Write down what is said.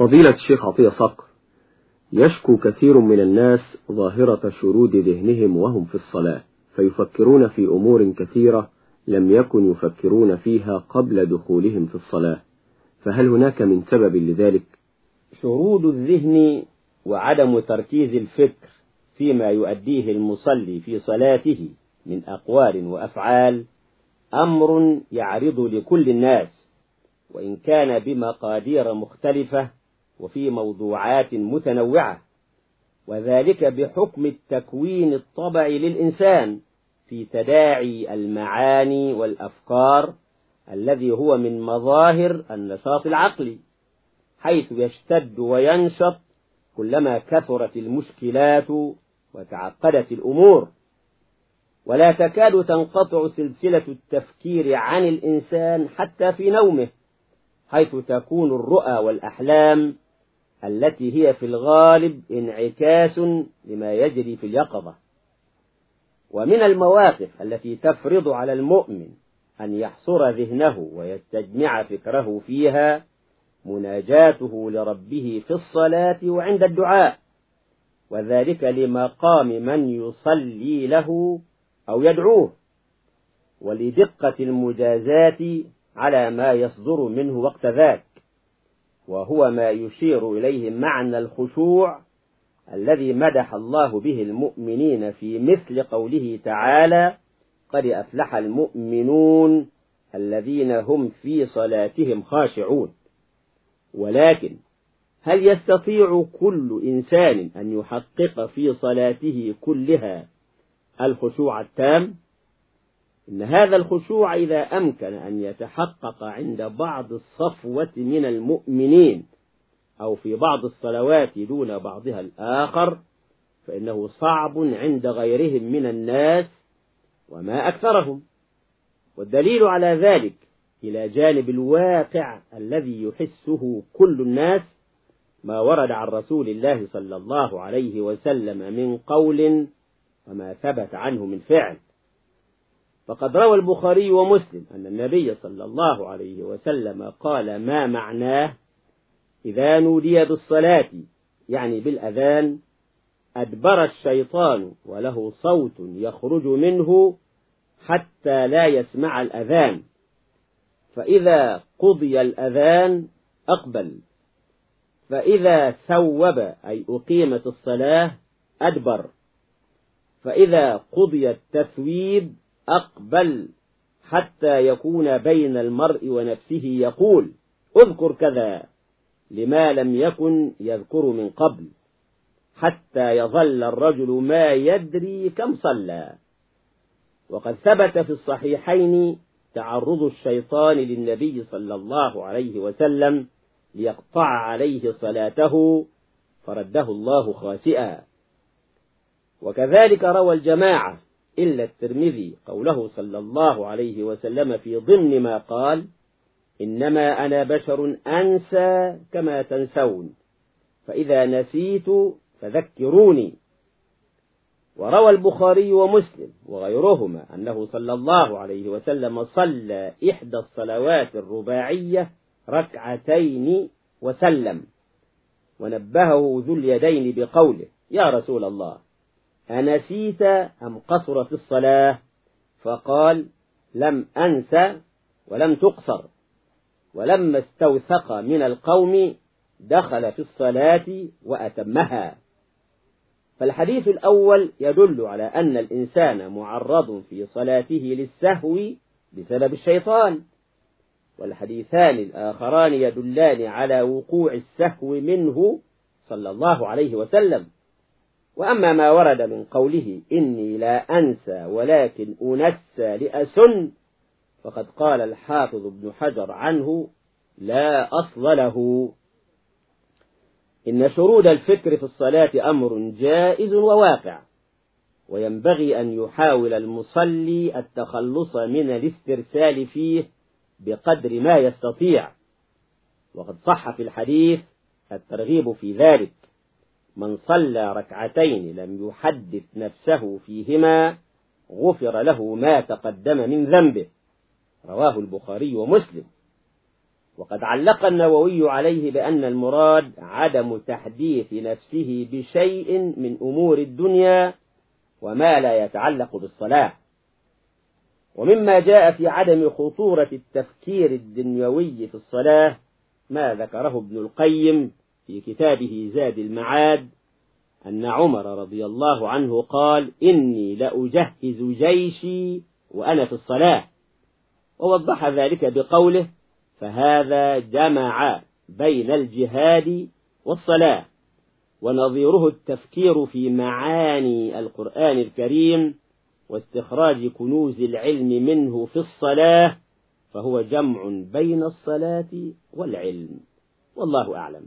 فضيلة الشيخ عطية صقر يشكو كثير من الناس ظاهرة شرود ذهنهم وهم في الصلاة فيفكرون في أمور كثيرة لم يكن يفكرون فيها قبل دخولهم في الصلاة فهل هناك من سبب لذلك؟ شرود الذهن وعدم تركيز الفكر فيما يؤديه المصلي في صلاته من أقوال وأفعال أمر يعرض لكل الناس وإن كان بمقادير مختلفة وفي موضوعات متنوعة وذلك بحكم التكوين الطبعي للإنسان في تداعي المعاني والأفكار الذي هو من مظاهر النشاط العقلي حيث يشتد وينشط كلما كثرت المشكلات وتعقدت الأمور. ولا تكاد تنقطع سلسلة التفكير عن الإنسان حتى في نومه حيث تكون الرؤى والأحلام التي هي في الغالب انعكاس لما يجري في اليقظة. ومن المواقف التي تفرض على المؤمن أن يحصر ذهنه ويستجمع فكره فيها مناجاته لربه في الصلاة وعند الدعاء وذلك لمقام من يصلي له أو يدعوه ولدقة المجازات على ما يصدر منه وقت ذاك. وهو ما يشير إليه معنى الخشوع الذي مدح الله به المؤمنين في مثل قوله تعالى قد أفلح المؤمنون الذين هم في صلاتهم خاشعون ولكن هل يستطيع كل إنسان أن يحقق في صلاته كلها الخشوع التام؟ إن هذا الخشوع إذا أمكن أن يتحقق عند بعض الصفوة من المؤمنين أو في بعض الصلوات دون بعضها الآخر فإنه صعب عند غيرهم من الناس وما أكثرهم. والدليل على ذلك إلى جانب الواقع الذي يحسه كل الناس ما ورد عن رسول الله صلى الله عليه وسلم من قول وما ثبت عنه من فعل. فقد روى البخاري ومسلم أن النبي صلى الله عليه وسلم قال ما معناه إذا نودي بالصلاة يعني بالأذان أدبر الشيطان وله صوت يخرج منه حتى لا يسمع الأذان فإذا قضي الأذان أقبل فإذا ثوب أي أقيمت الصلاة أدبر فإذا قضي التثويب أقبل حتى يكون بين المرء ونفسه يقول اذكر كذا لما لم يكن يذكر من قبل حتى يظل الرجل ما يدري كم صلى. وقد ثبت في الصحيحين تعرض الشيطان للنبي صلى الله عليه وسلم ليقطع عليه صلاته فرده الله خاسئا. وكذلك روى الجماعة إلا الترمذي قوله صلى الله عليه وسلم في ضمن ما قال إنما أنا بشر أنسى كما تنسون فإذا نسيت فذكروني. وروى البخاري ومسلم وغيرهما أنه صلى الله عليه وسلم صلى إحدى الصلوات الرباعية ركعتين وسلم ونبهه ذو اليدين بقوله يا رسول الله أنسيت أم قصرت الصلاة؟ فقال لم أنسى ولم تقصر. ولما استوثق من القوم دخل في الصلاة وأتمها. فالحديث الأول يدل على أن الإنسان معرض في صلاته للسهو بسبب الشيطان. والحديثان الآخران يدلان على وقوع السهو منه صلى الله عليه وسلم. وأما ما ورد من قوله إني لا أنسى ولكن أنسى لأسن فقد قال الحافظ ابن حجر عنه لا أصل له. إن شرود الفكر في الصلاة أمر جائز وواقع وينبغي أن يحاول المصلي التخلص من الاسترسال فيه بقدر ما يستطيع. وقد صح في الحديث الترغيب في ذلك. من صلى ركعتين لم يحدث نفسه فيهما غفر له ما تقدم من ذنبه. رواه البخاري ومسلم. وقد علق النووي عليه بأن المراد عدم تحديث نفسه بشيء من أمور الدنيا وما لا يتعلق بالصلاة. ومما جاء في عدم خطورة التفكير الدنيوي في الصلاة ما ذكره ابن القيم في كتابه زاد المعاد أن عمر رضي الله عنه قال إني لأجهز جيشي وأنا في الصلاة. ووضح ذلك بقوله فهذا جمع بين الجهاد والصلاة ونظيره التفكير في معاني القرآن الكريم واستخراج كنوز العلم منه في الصلاة فهو جمع بين الصلاة والعلم. والله أعلم.